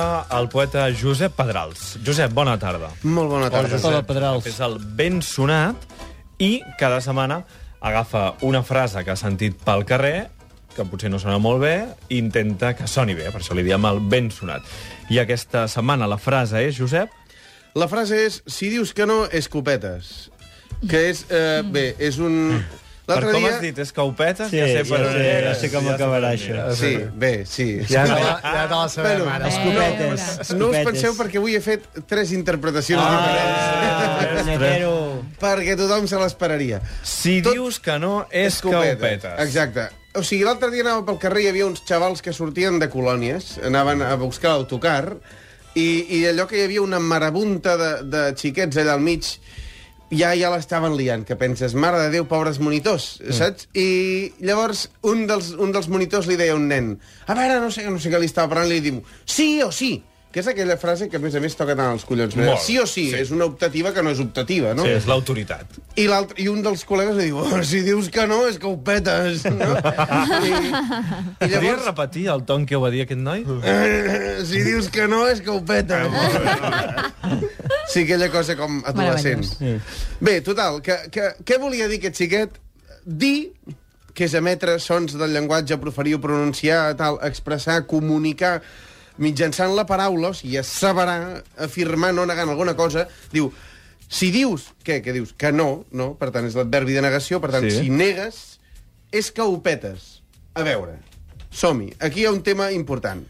taula el poeta Josep Pedrals. Josep, bona tarda. Molt bona tarda. Josep, Hola, Pedrals. És el ben sonat i cada setmana agafa una frase que ha sentit pel carrer que potser no sona molt bé, i intenta que soni bé, per això li diem el ben sonat. I aquesta setmana la frase és, Josep? La frase és, si dius que no, escopetes. Que és, eh, bé, és un... Per L'altre com dia... has dit, escaupetes? Sí, ja sé ja per on sé, ja sé com acabarà això. Sí, bé, sí. Ja, la, ja te la sabem, Bueno, ara. Escopetes. No us escopetes. penseu perquè avui he fet tres interpretacions Ah, diferents. punyetero. Perquè tothom se l'esperaria. Si Tot- dius que no, escaupetes. Exacte. O sigui, l'altre dia anava pel carrer i hi havia uns xavals que sortien de colònies, anaven a buscar l'autocar, i, i allò que hi havia una marabunta de, de xiquets allà al mig, ja ja l'estaven liant, que penses, mare de Déu, pobres monitors, saps? I llavors un dels, un dels monitors li deia a un nen, a veure, no sé, no sé què li estava parlant, li diu, sí o sí, que és aquella frase que, a més a més, toca tant als collons. Molt, Sí o sí, sí. és una optativa que no és optativa, no? Sí, és l'autoritat. I, l'altre- I un dels col·legues li diu, oh, si dius que no, és que ho petes. No? I, I Podries llavors, repetir el ton que ho va dir aquest noi? si dius que no, és que ho petes. Sí, aquella cosa com adolescent. Bé, total, que, que, què volia dir aquest xiquet? Dir que és emetre sons del llenguatge, proferir o pronunciar, tal, expressar, comunicar mitjançant la paraula, o sigui, asseverar, afirmar, no negant alguna cosa, diu, si dius, què, què dius? Que no, no, per tant, és l'adverbi de negació, per tant, Sí. si negues, és que ho petes. A veure, som-hi. Aquí hi ha un tema important.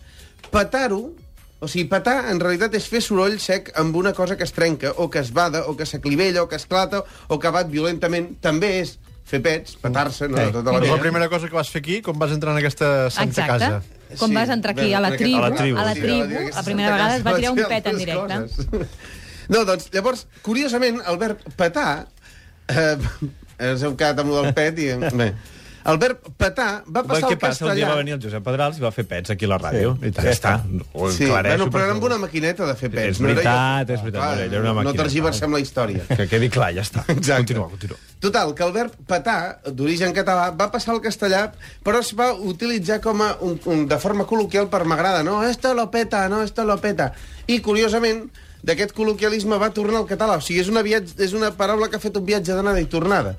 Petar-ho, o sigui, petar en realitat és fer soroll sec amb una cosa que es trenca, o que es bada, o que s'aclivella, o que esclata, o que bat violentament. També és fer pets, petar-se, no, de tota la És vida. la primera cosa que vas fer aquí, com vas entrar en aquesta santa Exacte. casa. Quan vas entrar aquí a la tribu, a la tribu, a la sí, tribu, aquesta la primera vegada es va tirar un pet en directe. coses. No, doncs, llavors, curiosament, el verb petar... Eh, ens hem quedat amb del pet i... Bé, el verb petar va passar què al passa? Un dia castellà... va venir el Josep Pedrals i va fer pets aquí a la ràdio. Sí, I ja està. Ho Sí, aclareixo, bueno, però per era amb una maquineta de fer pets. És no era veritat, jo. és veritat, Clar, no era una No maquineta. tergiversem la història. Que quedi clar, ja està. Exacte. Continua, continua. Total, que el verb petar, d'origen català, va passar al castellà, però es va utilitzar com a un, un, de forma col·loquial per m'agrada, no? Esto lo peta, no? Esto lo peta. I, curiosament, d'aquest col·loquialisme va tornar al català. O sigui, és una, viatge, és una paraula que ha fet un viatge d'anada i tornada.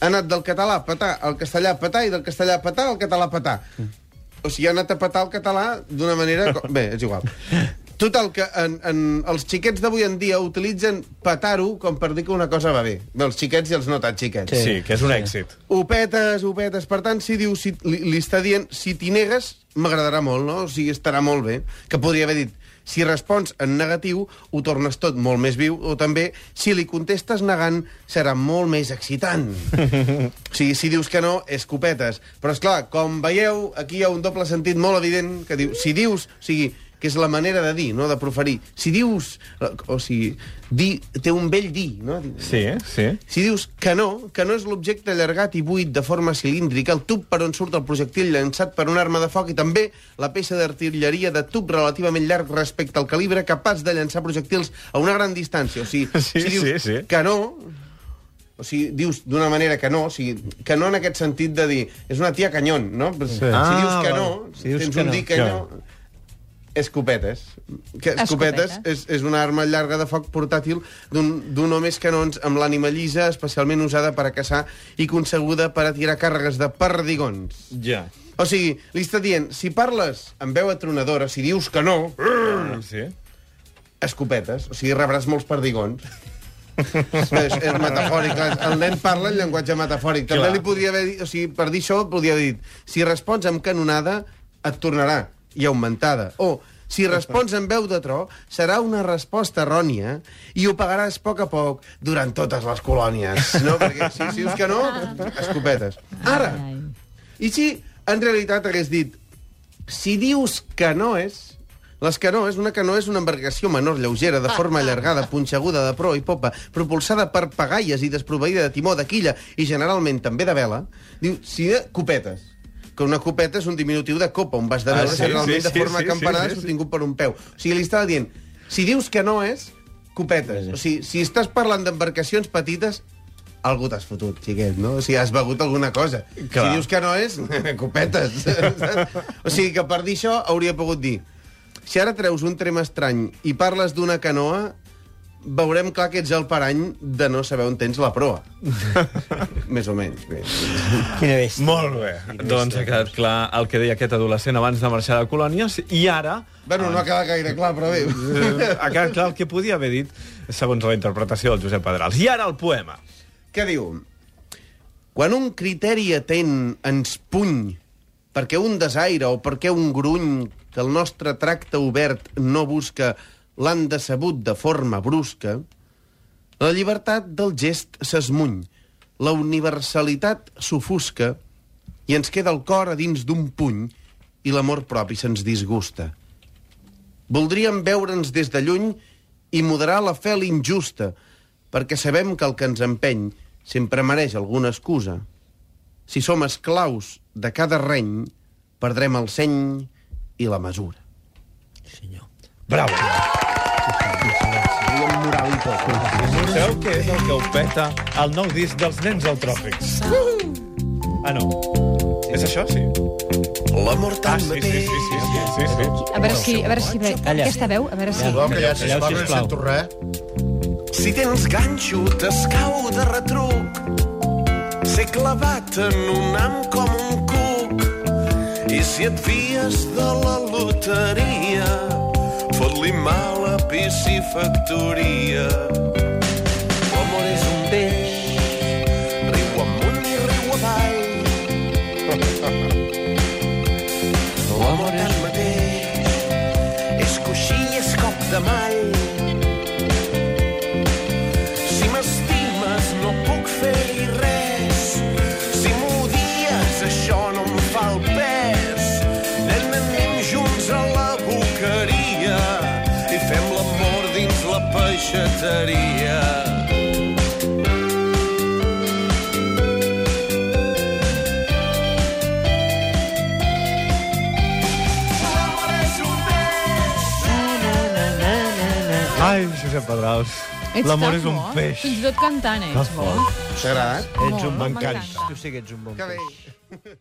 Ha anat del català a petar al castellà a petar i del castellà a petar al català a petar. O sigui, ha anat a petar el català d'una manera... Bé, és igual. Total, que en, en, els xiquets d'avui en dia utilitzen petar-ho com per dir que una cosa va bé. Bé, els xiquets i els no tan xiquets. Sí, que és un èxit. Ho petes, ho petes. Per tant, si diu, si, li, li està dient, si t'hi negues, m'agradarà molt, no? O sigui, estarà molt bé. Que podria haver dit, si respons en negatiu, ho tornes tot molt més viu, o també, si li contestes negant, serà molt més excitant. o sigui, si dius que no, escopetes. Però, és clar, com veieu, aquí hi ha un doble sentit molt evident, que diu, si dius, o sigui, que és la manera de dir, no?, de proferir. Si dius, o sigui, dir, té un vell dir, no? Sí, sí. Si dius que no, que no és l'objecte allargat i buit de forma cilíndrica, el tub per on surt el projectil llançat per una arma de foc i també la peça d'artilleria de tub relativament llarg respecte al calibre capaç de llançar projectils a una gran distància. O sigui, Sí, si dius sí, sí. que no, o sigui, dius d'una manera que no, o sigui, que no en aquest sentit de dir, és una tia canyón, no? Sí. Si Ah, dius que no, Si dius tens que un no. dir que Clar. no, escopetes. Que escopetes Escopetes. és, és una arma llarga de foc portàtil d'un d'un o més canons amb l'ànima llisa, especialment usada per a caçar i concebuda per a tirar càrregues de perdigons. Ja. O sigui, li està dient, si parles amb veu atronadora, si dius que no, Sí. escopetes, o sigui, rebràs molts perdigons. és, és metafòric. El nen parla en llenguatge metafòric. També Clar. li podria haver dit, o sigui, per dir això, podria haver dit, si respons amb canonada, et tornarà, i augmentada. O, si respons en veu de tro, serà una resposta errònia i ho pagaràs a poc a poc durant totes les colònies. No? Perquè si, si dius que no, escopetes. Ara, i si en realitat hagués dit si dius que no és... Les canoes, una canoa és una embarcació menor lleugera, de forma allargada, punxeguda de proa i popa, propulsada per pagalles i desproveïda de timó, de quilla i generalment també de vela. Diu, si de copetes que una copeta és un diminutiu de copa, un vas de Ah, veure sí, generalment sí, de sí, forma sí, acampanada sí, sí, sí. sostingut per un peu. O sigui, li estava dient, si dius que no és, copetes. O sigui, si estàs parlant d'embarcacions petites, algú t'has fotut, xiquet, no? O sigui, has begut alguna cosa. Clar. Si dius que no és, copetes. o sigui, que per dir això hauria pogut dir Si ara treus un trem estrany i parles d'una canoa, veurem clar que ets el parany de no saber on tens la proa. Més o menys. Bé. Quina bèstia. Molt bé. Doncs ha quedat clar el que deia aquest adolescent abans de marxar de colònies i ara Bueno, no ha quedat gaire clar, però bé. eh, ha quedat clar el que podia haver dit segons la interpretació del Josep Pedrals. I ara el poema. Què diu? Quan un criteri atent ens puny perquè un desaire o perquè un gruny que el nostre tracte obert no busca l'han decebut de forma brusca, la llibertat del gest s'esmuny, la universalitat s'ofusca i ens queda el cor a dins d'un puny i l'amor propi se'ns disgusta. Voldríem veure'ns des de lluny i moderar la fel injusta, perquè sabem que el que ens empeny sempre mereix alguna excusa. Si som esclaus de cada reny, perdrem el seny i la mesura. Senyor. Bravo. Sabeu què és el que ho peta el nou disc dels nens al Tròpics? Ah, no. És això, sí? L'amor Ah, sí, sí, sí, sí, sí, sí, sí. A veure si... A veure si aquesta veu, a veure si... Que ja, sisplau, Calleu, no sento res. Si tens ganxo, t'escau de retruc. Ser clavat en un am com un cuc. I si et fies de la loteria, fot-li mal a piscifactoria. Peix, riu amunt i riu avall. L'amor tanmateix és coixí i és cop de mall. Si m'estimes no puc fer-hi res. Si m'odies això no em fa el pes. Nen, anem junts a la boqueria i fem l'amor dins la peixateria. Ai, Josep Pedrals. Ets L'amor és un bo. peix. Fins i tot cantant, eh? Ets bo. T'ha agradat? Ets un M'encanta. Tu sí que ets un bon Que peix. bé.